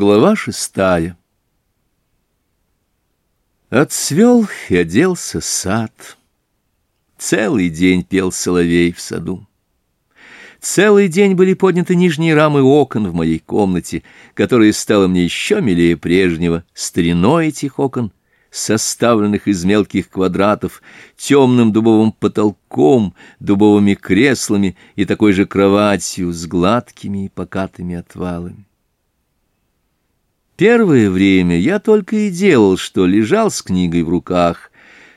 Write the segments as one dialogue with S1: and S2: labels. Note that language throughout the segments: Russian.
S1: Глава шестая Отцвел и оделся сад. Целый день пел соловей в саду. Целый день были подняты нижние рамы окон в моей комнате, которая стала мне еще милее прежнего, стариной этих окон, составленных из мелких квадратов, темным дубовым потолком, дубовыми креслами и такой же кроватью с гладкими и покатыми отвалами. Первое время я только и делал, что лежал с книгой в руках,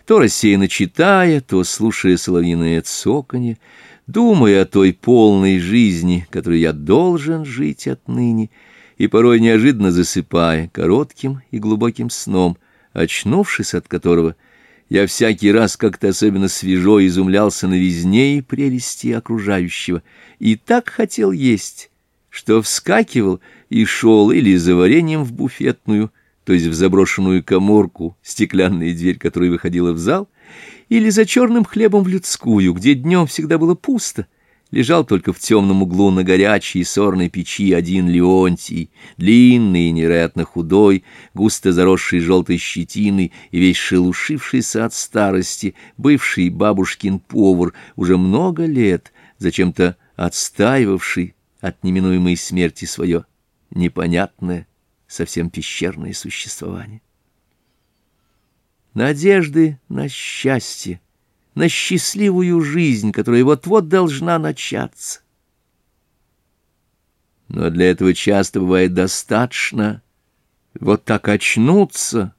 S1: то рассеянно читая, то слушая соловьиное цоканье, думая о той полной жизни, которой я должен жить отныне, и порой неожиданно засыпая коротким и глубоким сном, очнувшись от которого, я всякий раз как-то особенно свежо изумлялся новизне и прелести окружающего, и так хотел есть, что вскакивал и шел или за вареньем в буфетную, то есть в заброшенную коморку, стеклянная дверь, которая выходила в зал, или за черным хлебом в людскую, где днем всегда было пусто, лежал только в темном углу на горячей сорной печи один Леонтий, длинный и невероятно худой, густо заросший желтой щетиной и весь шелушившийся от старости, бывший бабушкин повар, уже много лет, зачем-то отстаивавший от неминуемой смерти свое непонятное, совсем пещерное существование. Надежды на счастье, на счастливую жизнь, которая вот-вот должна начаться. Но для этого часто бывает достаточно вот так очнуться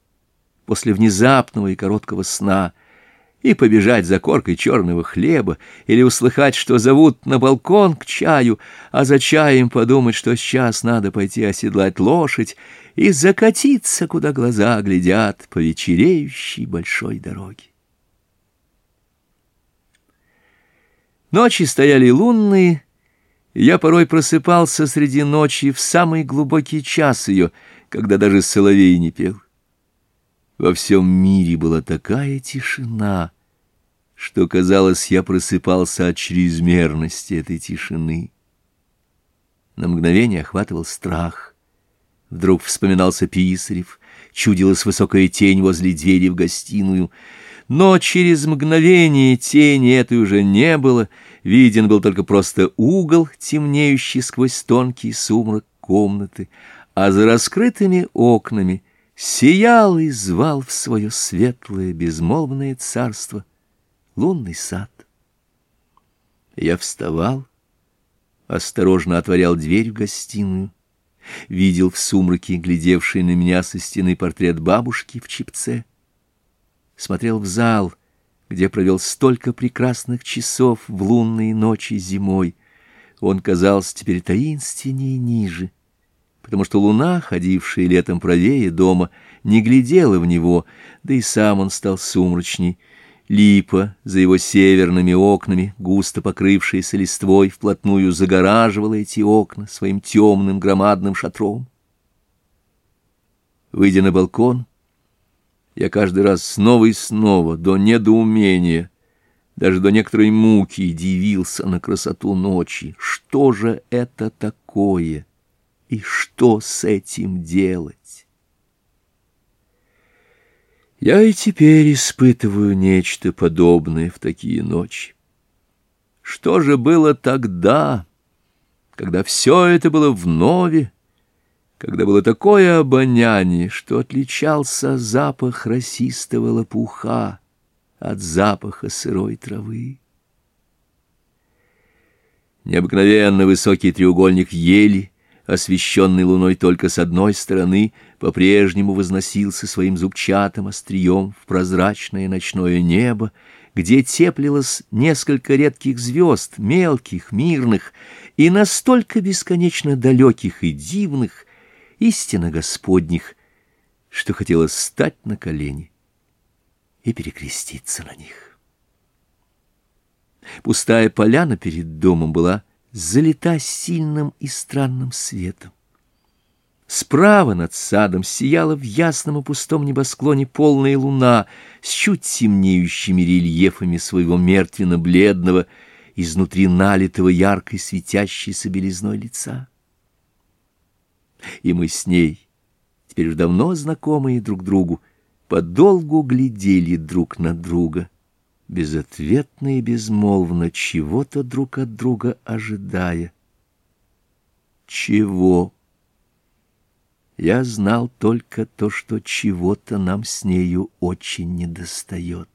S1: после внезапного и короткого сна, и побежать за коркой черного хлеба, или услыхать, что зовут на балкон к чаю, а за чаем подумать, что сейчас надо пойти оседлать лошадь и закатиться, куда глаза глядят по вечереющей большой дороге. Ночи стояли лунные, я порой просыпался среди ночи в самый глубокий час ее, когда даже соловей не пел. Во всем мире была такая тишина, что, казалось, я просыпался от чрезмерности этой тишины. На мгновение охватывал страх. Вдруг вспоминался Писарев, чудилась высокая тень возле двери в гостиную. Но через мгновение тени этой уже не было, виден был только просто угол, темнеющий сквозь тонкий сумрак комнаты, а за раскрытыми окнами — Сиял и звал в свое светлое, безмолвное царство лунный сад. Я вставал, осторожно отворял дверь в гостиную, видел в сумраке глядевший на меня со стены портрет бабушки в чипце, смотрел в зал, где провел столько прекрасных часов в лунные ночи зимой. Он казался теперь таинственнее ниже — потому что луна, ходившая летом правее дома, не глядела в него, да и сам он стал сумрачней. Липа за его северными окнами, густо покрывшаяся листвой, вплотную загораживала эти окна своим темным громадным шатром. Выйдя на балкон, я каждый раз снова и снова, до недоумения, даже до некоторой муки, дивился на красоту ночи. Что же это такое? — и что с этим делать? Я и теперь испытываю нечто подобное в такие ночи. Что же было тогда, когда все это было вновь, когда было такое обоняние, что отличался запах росистого лопуха от запаха сырой травы? Необыкновенно высокий треугольник ели освещенный луной только с одной стороны, по-прежнему возносился своим зубчатым острием в прозрачное ночное небо, где теплилось несколько редких звезд, мелких, мирных и настолько бесконечно далеких и дивных, истинно господних, что хотелось встать на колени и перекреститься на них. Пустая поляна перед домом была залита сильным и странным светом. Справа над садом сияла в ясном и пустом небосклоне полная луна с чуть темнеющими рельефами своего мертвенно-бледного, изнутри налитого яркой светящейся белизной лица. И мы с ней, теперь давно знакомые друг другу, подолгу глядели друг на друга, безответно и безмолвно, чего-то друг от друга ожидая. Чего? Я знал только то, что чего-то нам с нею очень недостает.